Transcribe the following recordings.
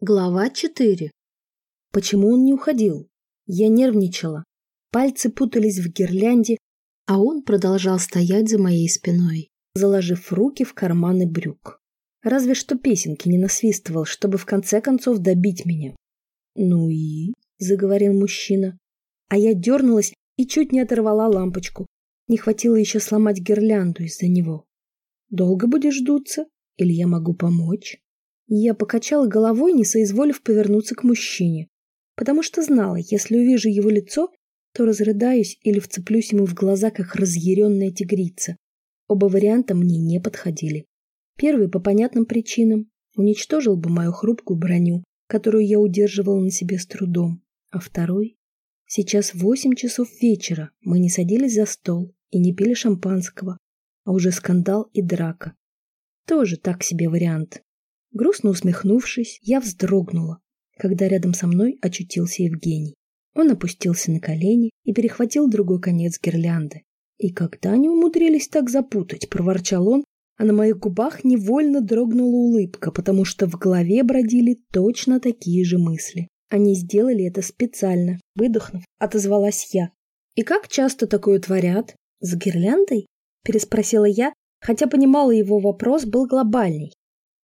Глава 4. Почему он не уходил? Я нервничала. Пальцы путались в гирлянде, а он продолжал стоять за моей спиной, заложив руки в карманы брюк. Разве что песенки не насвистывал, чтобы в конце концов добить меня. «Ну и?» – заговорил мужчина. А я дернулась и чуть не оторвала лампочку. Не хватило еще сломать гирлянду из-за него. «Долго будешь дуться? Или я могу помочь?» Я покачала головой, не соизволив повернуться к мужчине, потому что знала, если увижу его лицо, то разрыдаюсь или вцеплюсь ему в глаза, как разъяренная тигрица. Оба варианта мне не подходили. Первый по понятным причинам уничтожил бы мою хрупкую броню, которую я удерживала на себе с трудом. А второй? Сейчас восемь часов вечера, мы не садились за стол и не пили шампанского, а уже скандал и драка. Тоже так себе вариант. Грустно усмехнувшись, я вздрогнула, когда рядом со мной очутился Евгений. Он опустился на колени и перехватил другой конец гирлянды. «И когда они умудрились так запутать?» – проворчал он, а на моих губах невольно дрогнула улыбка, потому что в голове бродили точно такие же мысли. Они сделали это специально. Выдохнув, отозвалась я. «И как часто такое творят? С гирляндой?» – переспросила я, хотя понимала его вопрос был глобальный.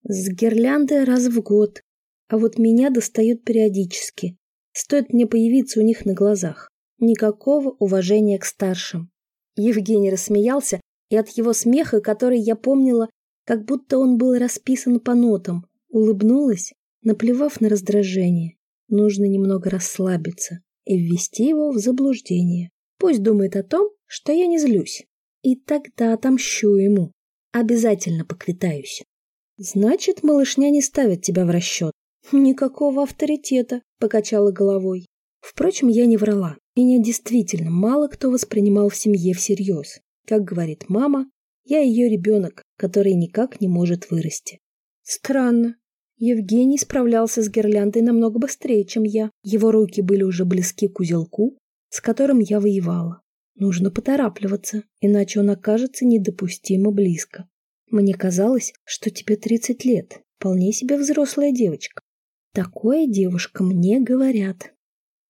С гирляндой раз в год. А вот меня достают периодически. Стоит мне появиться у них на глазах. Никакого уважения к старшим. Евгений рассмеялся, и от его смеха, который я помнила, как будто он был расписан по нотам, улыбнулась, наплевав на раздражение. Нужно немного расслабиться и ввести его в заблуждение. Пусть думает о том, что я не злюсь. И тогда отомщу ему. Обязательно поквитаюсь. Значит, малышня не ставит тебя в расчет. Никакого авторитета, покачала головой. Впрочем, я не врала. Меня действительно мало кто воспринимал в семье всерьез. Как говорит мама, я ее ребенок, который никак не может вырасти. Странно. Евгений справлялся с гирляндой намного быстрее, чем я. Его руки были уже близки к узелку, с которым я воевала. Нужно поторапливаться, иначе он окажется недопустимо близко. Мне казалось, что тебе 30 лет, вполне себе взрослая девочка. Такое девушкам не говорят.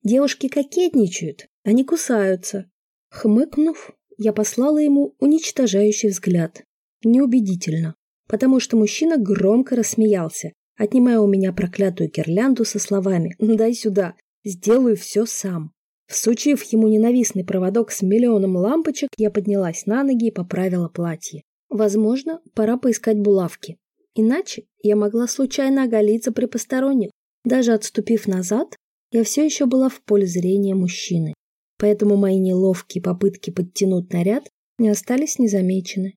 Девушки кокетничают, они кусаются. Хмыкнув, я послала ему уничтожающий взгляд. Неубедительно, потому что мужчина громко рассмеялся, отнимая у меня проклятую гирлянду со словами «Дай сюда, сделаю все сам». Всучив ему ненавистный проводок с миллионом лампочек, я поднялась на ноги и поправила платье. Возможно, пора поискать булавки. Иначе я могла случайно оголиться при посторонних. Даже отступив назад, я все еще была в поле зрения мужчины. Поэтому мои неловкие попытки подтянуть наряд не остались незамечены.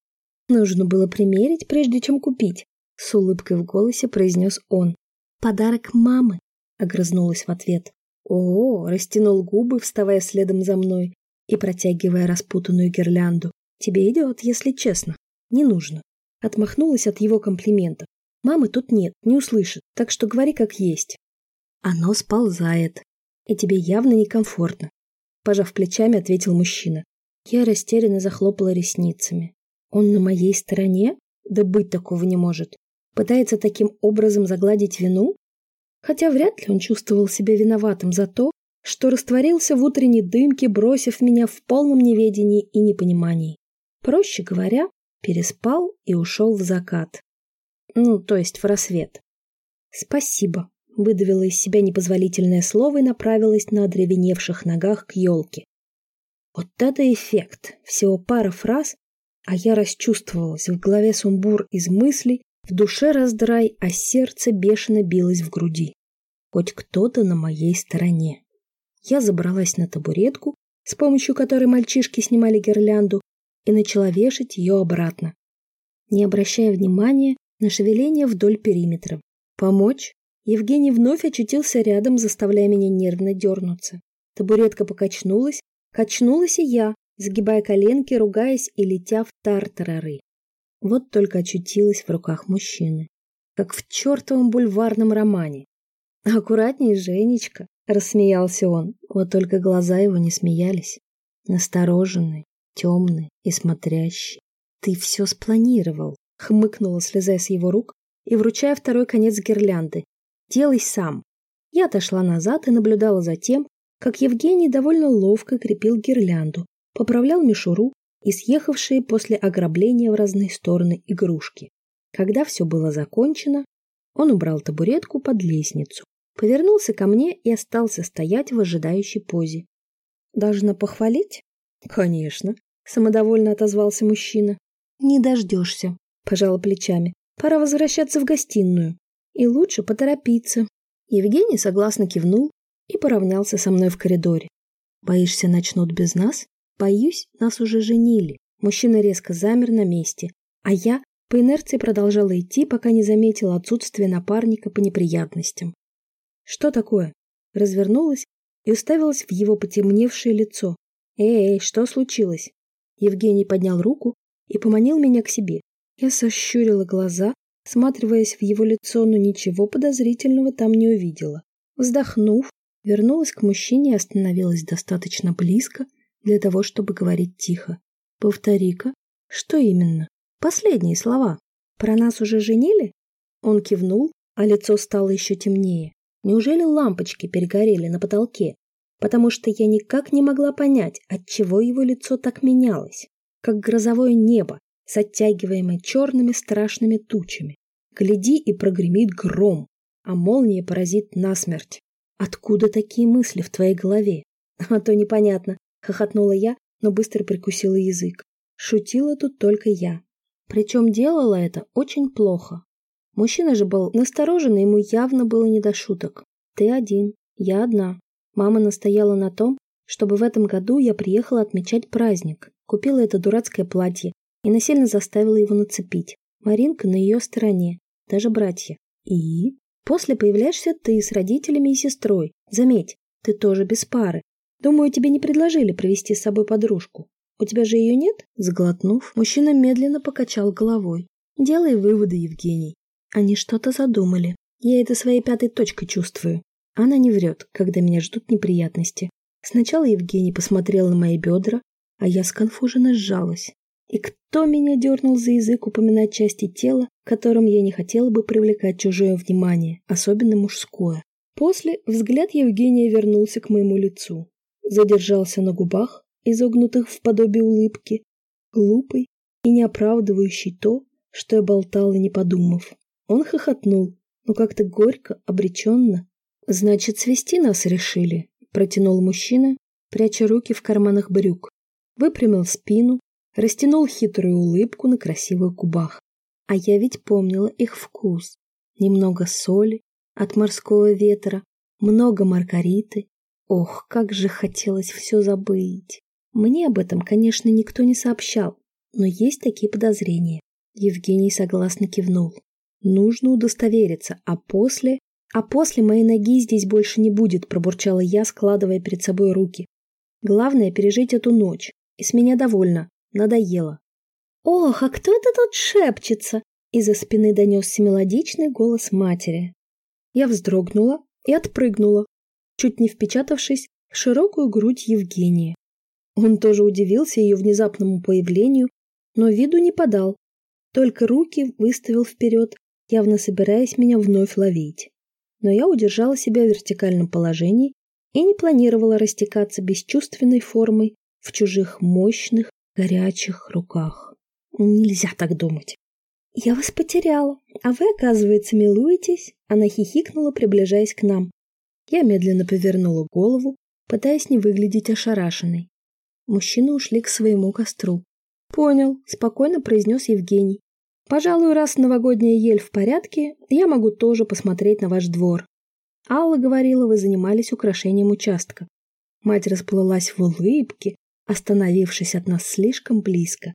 Нужно было примерить, прежде чем купить, с улыбкой в голосе произнес он. Подарок мамы, огрызнулась в ответ. О, растянул губы, вставая следом за мной и протягивая распутанную гирлянду. Тебе идет, если честно. Не нужно. Отмахнулась от его комплиментов. Мамы тут нет, не услышит, так что говори как есть. Оно сползает, и тебе явно некомфортно. Пожав плечами, ответил мужчина. Я растерянно захлопала ресницами. Он на моей стороне? Да быть такого не может. Пытается таким образом загладить вину? Хотя вряд ли он чувствовал себя виноватым за то, что растворился в утренней дымке, бросив меня в полном неведении и непонимании. Проще говоря, переспал и ушел в закат. Ну, то есть в рассвет. Спасибо, выдавила из себя непозволительное слово и направилась на одревеневших ногах к елке. Вот это эффект! Всего пара фраз, а я расчувствовалась, в голове сумбур из мыслей, в душе раздрай, а сердце бешено билось в груди. Хоть кто-то на моей стороне. Я забралась на табуретку, с помощью которой мальчишки снимали гирлянду, и начала вешать ее обратно, не обращая внимания на шевеление вдоль периметра. Помочь? Евгений вновь очутился рядом, заставляя меня нервно дернуться. Табуретка покачнулась, качнулась и я, сгибая коленки, ругаясь и летя в тартарары. Вот только очутилась в руках мужчины, как в чертовом бульварном романе. «Аккуратней, Женечка!» — рассмеялся он, вот только глаза его не смеялись. Настороженные, темный и смотрящий. «Ты все спланировал», — хмыкнула, слезая с его рук и вручая второй конец гирлянды. Делай сам. Я отошла назад и наблюдала за тем, как Евгений довольно ловко крепил гирлянду, поправлял мишуру и съехавшие после ограбления в разные стороны игрушки. Когда все было закончено, он убрал табуретку под лестницу, повернулся ко мне и остался стоять в ожидающей позе. «Должна похвалить?» «Конечно», — самодовольно отозвался мужчина. «Не дождешься», — пожала плечами. «Пора возвращаться в гостиную. И лучше поторопиться». Евгений согласно кивнул и поравнялся со мной в коридоре. «Боишься, начнут без нас?» «Боюсь, нас уже женили». Мужчина резко замер на месте, а я по инерции продолжала идти, пока не заметила отсутствие напарника по неприятностям. «Что такое?» Развернулась и уставилась в его потемневшее лицо. «Эй, что случилось?» Евгений поднял руку и поманил меня к себе. Я сощурила глаза, всматриваясь в его лицо, но ничего подозрительного там не увидела. Вздохнув, вернулась к мужчине и остановилась достаточно близко для того, чтобы говорить тихо. «Повтори-ка, что именно?» «Последние слова. Про нас уже женили?» Он кивнул, а лицо стало еще темнее. Неужели лампочки перегорели на потолке? Потому что я никак не могла понять, отчего его лицо так менялось, как грозовое небо с оттягиваемой черными страшными тучами. Гляди и прогремит гром, а молния поразит насмерть. Откуда такие мысли в твоей голове? А то непонятно, хохотнула я, но быстро прикусила язык. Шутила тут только я. Причем делала это очень плохо. Мужчина же был насторожен, и ему явно было не до шуток. Ты один, я одна. Мама настояла на том, чтобы в этом году я приехала отмечать праздник. Купила это дурацкое платье и насильно заставила его нацепить. Маринка на ее стороне, даже братья. И? После появляешься ты с родителями и сестрой. Заметь, ты тоже без пары. Думаю, тебе не предложили привести с собой подружку. У тебя же ее нет? Сглотнув, мужчина медленно покачал головой. Делай выводы, Евгений. Они что-то задумали. Я это своей пятой точкой чувствую. Она не врет, когда меня ждут неприятности. Сначала Евгений посмотрел на мои бедра, а я сконфуженно сжалась. И кто меня дернул за язык упоминать части тела, которым я не хотела бы привлекать чужое внимание, особенно мужское? После взгляд Евгения вернулся к моему лицу. Задержался на губах, изогнутых в подобие улыбки, глупый и не оправдывающий то, что я болтала, не подумав. Он хохотнул, но как-то горько, обреченно. «Значит, свести нас решили», — протянул мужчина, пряча руки в карманах брюк. Выпрямил спину, растянул хитрую улыбку на красивых губах. А я ведь помнила их вкус. Немного соли от морского ветра, много маргариты. Ох, как же хотелось все забыть. Мне об этом, конечно, никто не сообщал, но есть такие подозрения. Евгений согласно кивнул. Нужно удостовериться, а после... А после моей ноги здесь больше не будет, пробурчала я, складывая перед собой руки. Главное пережить эту ночь. И с меня довольно. Надоело. Ох, а кто это тут шепчется? Из-за спины донесся мелодичный голос матери. Я вздрогнула и отпрыгнула, чуть не впечатавшись в широкую грудь Евгения. Он тоже удивился ее внезапному появлению, но виду не подал, только руки выставил вперед, явно собираясь меня вновь ловить. Но я удержала себя в вертикальном положении и не планировала растекаться бесчувственной формой в чужих мощных, горячих руках. Нельзя так думать. «Я вас потеряла, а вы, оказывается, милуетесь?» Она хихикнула, приближаясь к нам. Я медленно повернула голову, пытаясь не выглядеть ошарашенной. Мужчины ушли к своему костру. «Понял», — спокойно произнес Евгений. Пожалуй, раз новогодняя ель в порядке, я могу тоже посмотреть на ваш двор. Алла говорила, вы занимались украшением участка. Мать расплылась в улыбке, остановившись от нас слишком близко.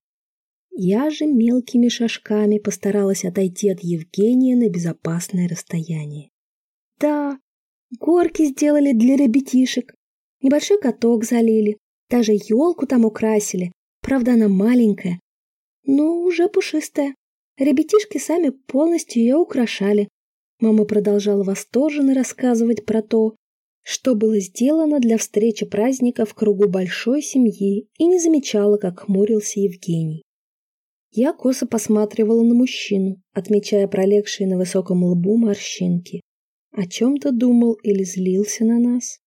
Я же мелкими шажками постаралась отойти от Евгения на безопасное расстояние. Да, горки сделали для ребятишек, небольшой каток залили, даже елку там украсили, правда она маленькая, но уже пушистая. Ребятишки сами полностью ее украшали. Мама продолжала восторженно рассказывать про то, что было сделано для встречи праздника в кругу большой семьи и не замечала, как хмурился Евгений. Я косо посматривала на мужчину, отмечая пролегшие на высоком лбу морщинки. о чем-то думал или злился на нас.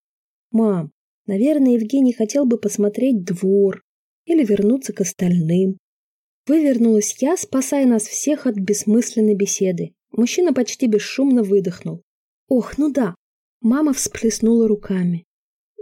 Мам, наверное, Евгений хотел бы посмотреть двор или вернуться к остальным. Вывернулась я, спасая нас всех от бессмысленной беседы. Мужчина почти бесшумно выдохнул. Ох, ну да. Мама всплеснула руками.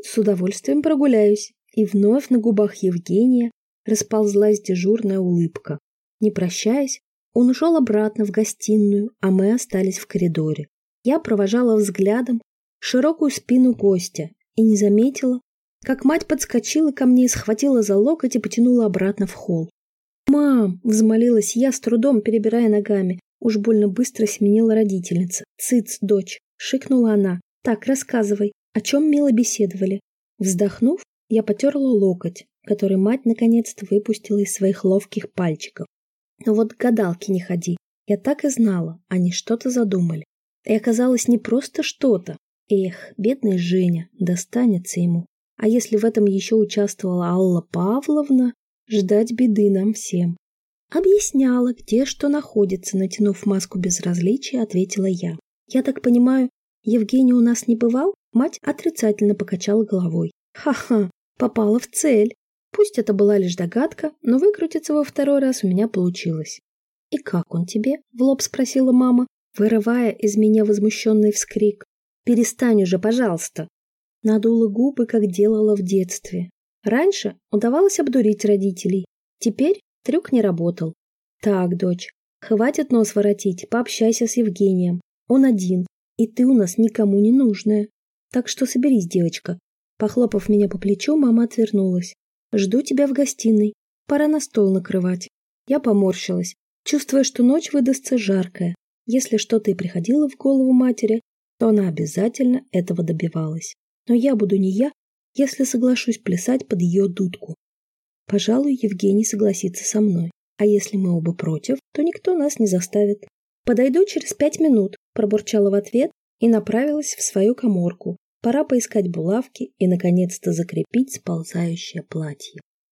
С удовольствием прогуляюсь. И вновь на губах Евгения расползлась дежурная улыбка. Не прощаясь, он ушел обратно в гостиную, а мы остались в коридоре. Я провожала взглядом широкую спину гостя и не заметила, как мать подскочила ко мне, схватила за локоть и потянула обратно в холл. «Мам!» – взмолилась я, с трудом перебирая ногами. Уж больно быстро сменила родительница. «Цыц, дочь!» – шикнула она. «Так, рассказывай, о чем мило беседовали?» Вздохнув, я потерла локоть, который мать наконец-то выпустила из своих ловких пальчиков. Но вот к гадалке не ходи. Я так и знала, они что-то задумали. И оказалось не просто что-то. Эх, бедный Женя, достанется ему. А если в этом еще участвовала Алла Павловна, ждать беды нам всем. Объясняла, где что находится, натянув маску безразличия, ответила я. Я так понимаю, Евгений у нас не бывал? Мать отрицательно покачала головой. Ха-ха, попала в цель. Пусть это была лишь догадка, но выкрутиться во второй раз у меня получилось. «И как он тебе?» – в лоб спросила мама, вырывая из меня возмущенный вскрик. «Перестань уже, пожалуйста!» Надула губы, как делала в детстве. Раньше удавалось обдурить родителей. Теперь трюк не работал. «Так, дочь, хватит нос воротить, пообщайся с Евгением. Он один, и ты у нас никому не нужная. Так что соберись, девочка». Похлопав меня по плечу, мама отвернулась. Жду тебя в гостиной. Пора на стол накрывать. Я поморщилась, чувствуя, что ночь выдастся жаркая. Если что-то и приходило в голову матери, то она обязательно этого добивалась. Но я буду не я, если соглашусь плясать под ее дудку. Пожалуй, Евгений согласится со мной. А если мы оба против, то никто нас не заставит. «Подойду через пять минут», – пробурчала в ответ и направилась в свою коморку, Пора поискать булавки и, наконец-то, закрепить сползающее платье.